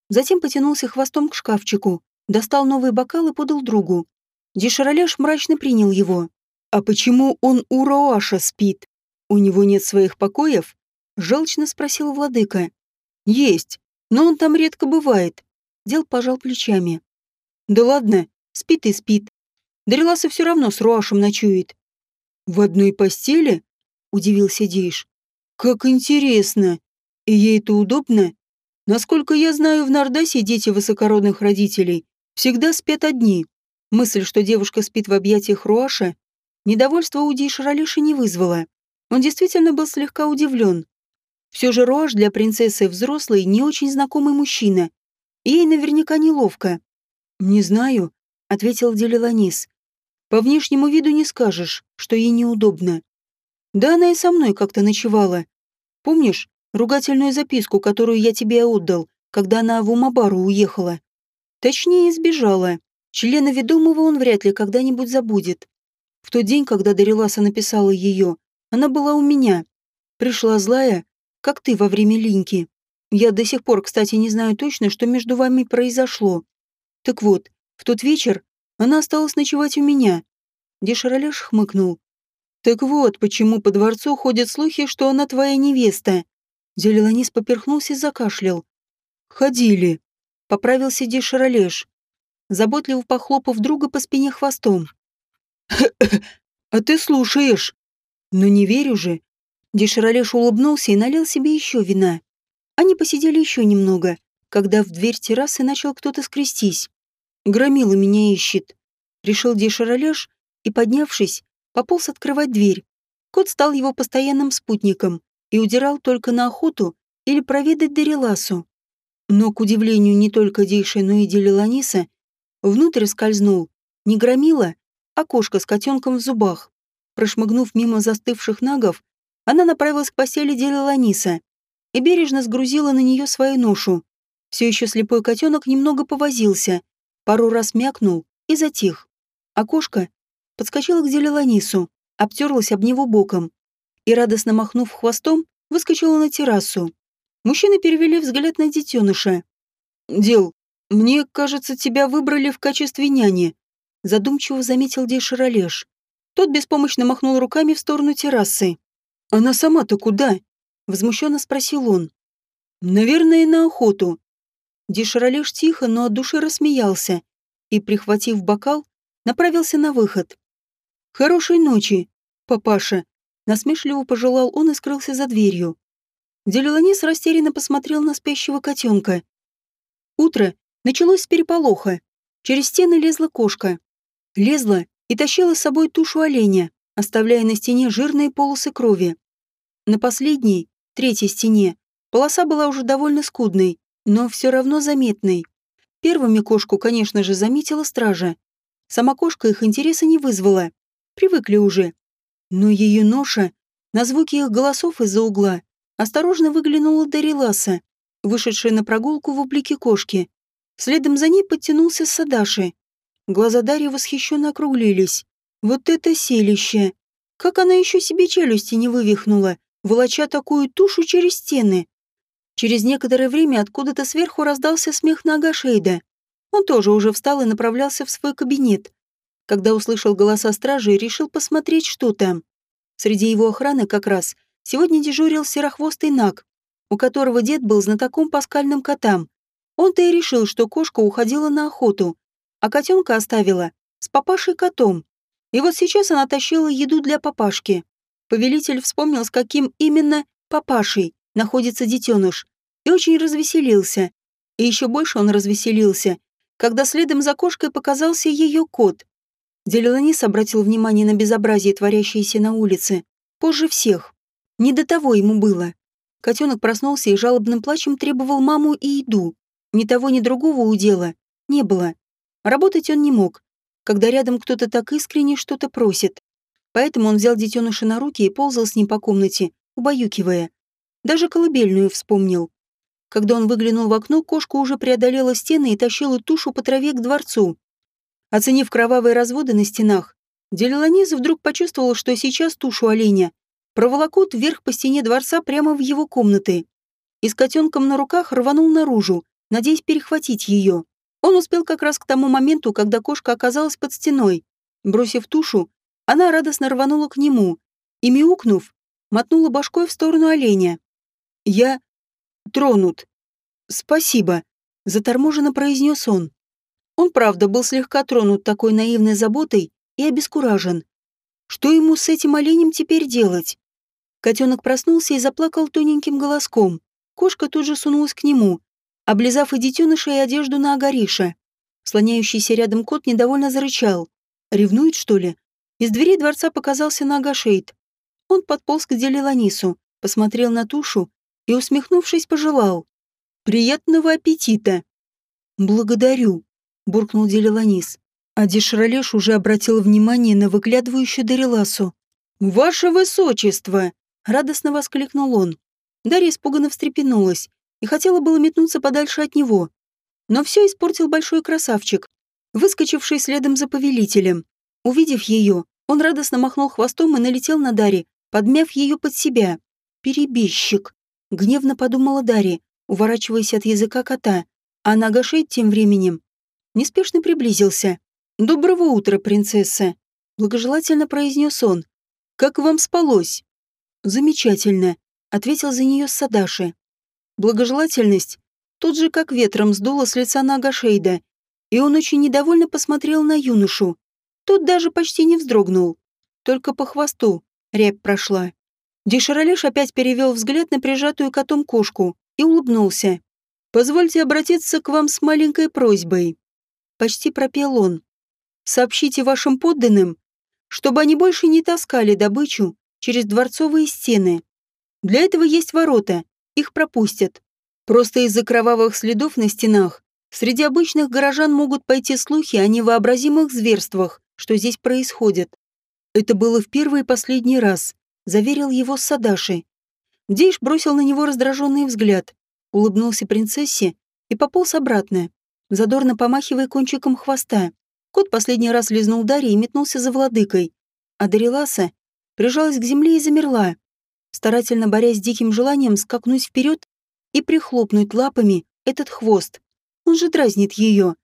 Затем потянулся хвостом к шкафчику, достал новый бокал и подал другу. Деширалеш мрачно принял его. «А почему он у Роаша спит? У него нет своих покоев?» Желчно спросил владыка. «Есть, но он там редко бывает». Дел пожал плечами. «Да ладно, спит и спит. Дариласа все равно с Роашем ночует». «В одной постели?» – удивился Дейш. «Как интересно. И ей это удобно? Насколько я знаю, в Нардасе дети высокородных родителей всегда спят одни. Мысль, что девушка спит в объятиях Руаша, недовольство у Дейшаралиша не вызвала. Он действительно был слегка удивлен. Все же Руаш для принцессы взрослый, не очень знакомый мужчина. ей наверняка неловко. «Не знаю», — ответил Делиланис. «По внешнему виду не скажешь, что ей неудобно. Да она и со мной как-то ночевала. Помнишь, ругательную записку, которую я тебе отдал, когда она в Умабару уехала. Точнее, сбежала. Члена ведомого он вряд ли когда-нибудь забудет. В тот день, когда Дариласа написала ее, она была у меня. Пришла злая, как ты во время линьки. Я до сих пор, кстати, не знаю точно, что между вами произошло. Так вот, в тот вечер она осталась ночевать у меня. Деширалеш хмыкнул. Так вот, почему по дворцу ходят слухи, что она твоя невеста. Зелеланис поперхнулся и закашлял. «Ходили», — поправился Деширалеш, заботливо похлопав друга по спине хвостом. «А ты слушаешь?» «Но не верю же». Деширалеш улыбнулся и налил себе еще вина. Они посидели еще немного, когда в дверь террасы начал кто-то скрестись. «Громила меня ищет», — решил Деширалеш и, поднявшись, пополз открывать дверь. Кот стал его постоянным спутником, и удирал только на охоту или проведать Дариласу. Но, к удивлению не только Дейши, но и Делиланиса, внутрь скользнул не громила, а кошка с котенком в зубах. Прошмыгнув мимо застывших нагов, она направилась к постели Делиланиса и бережно сгрузила на нее свою ношу. Все еще слепой котенок немного повозился, пару раз мякнул и затих. А кошка подскочила к Делиланису, обтерлась об него боком и, радостно махнув хвостом, выскочила на террасу. Мужчины перевели взгляд на детеныша. «Дел, мне кажется, тебя выбрали в качестве няни», задумчиво заметил Дейширолеш. Тот беспомощно махнул руками в сторону террасы. «Она сама-то куда?» возмущенно спросил он. «Наверное, на охоту». Деширалеш тихо, но от души рассмеялся и, прихватив бокал, направился на выход. «Хорошей ночи, папаша», Насмешливо пожелал он и скрылся за дверью. Делиланис растерянно посмотрел на спящего котенка. Утро началось с переполоха. Через стены лезла кошка. Лезла и тащила с собой тушу оленя, оставляя на стене жирные полосы крови. На последней, третьей стене, полоса была уже довольно скудной, но все равно заметной. Первыми кошку, конечно же, заметила стража. Сама кошка их интереса не вызвала. Привыкли уже. Но ее ноша, на звуки их голосов из-за угла, осторожно выглянула Дариласа, вышедшая на прогулку в облике кошки. Следом за ней подтянулся Садаши. Глаза Дарьи восхищенно округлились. Вот это селище! Как она еще себе челюсти не вывихнула, волоча такую тушу через стены. Через некоторое время откуда-то сверху раздался смех Нага Шейда. Он тоже уже встал и направлялся в свой кабинет. Когда услышал голоса стражи, решил посмотреть, что там. Среди его охраны как раз сегодня дежурил серохвостый Наг, у которого дед был знатоком по скальным котам. Он-то и решил, что кошка уходила на охоту, а котенка оставила с папашей котом. И вот сейчас она тащила еду для папашки. Повелитель вспомнил, с каким именно папашей находится детеныш, и очень развеселился. И еще больше он развеселился, когда следом за кошкой показался ее кот. Делиланис обратил внимание на безобразие, творящееся на улице. Позже всех. Не до того ему было. Котенок проснулся и жалобным плачем требовал маму и еду. Ни того, ни другого удела не было. Работать он не мог, когда рядом кто-то так искренне что-то просит. Поэтому он взял детеныша на руки и ползал с ним по комнате, убаюкивая. Даже колыбельную вспомнил. Когда он выглянул в окно, кошка уже преодолела стены и тащила тушу по траве к дворцу. Оценив кровавые разводы на стенах, Делиланиза вдруг почувствовал, что сейчас тушу оленя проволокут вверх по стене дворца прямо в его комнаты. И с котенком на руках рванул наружу, надеясь перехватить ее. Он успел как раз к тому моменту, когда кошка оказалась под стеной. Бросив тушу, она радостно рванула к нему и, мяукнув, мотнула башкой в сторону оленя. «Я тронут. Спасибо», — заторможенно произнес он. Он, правда, был слегка тронут такой наивной заботой и обескуражен. Что ему с этим оленем теперь делать? Котенок проснулся и заплакал тоненьким голоском. Кошка тут же сунулась к нему, облизав и детеныша, и одежду на Агариша. Слоняющийся рядом кот недовольно зарычал. Ревнует, что ли? Из двери дворца показался Нагашейд. Он подполз к Делиланису, посмотрел на тушу и, усмехнувшись, пожелал. «Приятного аппетита!» «Благодарю», — буркнул Делиланис. А Дешралеш уже обратил внимание на выглядывающую Дариласу. «Ваше высочество!» Радостно воскликнул он. Дарья испуганно встрепенулась и хотела было метнуться подальше от него. Но все испортил большой красавчик, выскочивший следом за повелителем. Увидев ее, он радостно махнул хвостом и налетел на Дарья, подмяв ее под себя. «Перебежчик!» — гневно подумала Дарья, уворачиваясь от языка кота, а Нагашейд тем временем неспешно приблизился. «Доброго утра, принцесса!» — благожелательно произнес он. «Как вам спалось?» «Замечательно», — ответил за нее Садаши. Благожелательность тут же как ветром сдуло с лица Нагашейда, и он очень недовольно посмотрел на юношу. Тот даже почти не вздрогнул. Только по хвосту рябь прошла. Деширалеш опять перевел взгляд на прижатую котом кошку и улыбнулся. «Позвольте обратиться к вам с маленькой просьбой». Почти пропел он. «Сообщите вашим подданным, чтобы они больше не таскали добычу через дворцовые стены. Для этого есть ворота, их пропустят. Просто из-за кровавых следов на стенах среди обычных горожан могут пойти слухи о невообразимых зверствах, что здесь происходит. Это было в первый и последний раз, заверил его Садаши. Дейш бросил на него раздраженный взгляд, улыбнулся принцессе и пополз обратно, задорно помахивая кончиком хвоста. Кот последний раз лизнул Дарьи и метнулся за владыкой, а Дариласа прижалась к земле и замерла, старательно борясь с диким желанием скакнуть вперед и прихлопнуть лапами этот хвост. Он же дразнит ее.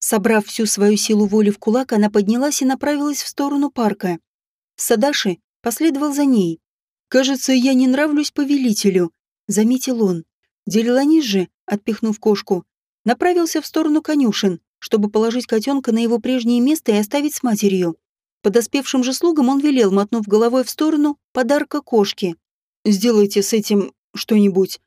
Собрав всю свою силу воли в кулак, она поднялась и направилась в сторону парка. Садаши последовал за ней. «Кажется, я не нравлюсь повелителю», — заметил он. Делиланис же, отпихнув кошку, направился в сторону конюшен, чтобы положить котенка на его прежнее место и оставить с матерью. Подоспевшим же слугам он велел, мотнув головой в сторону, подарка кошки. «Сделайте с этим что-нибудь?»